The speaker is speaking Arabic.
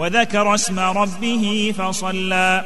وذكر اسم ربه فصلى.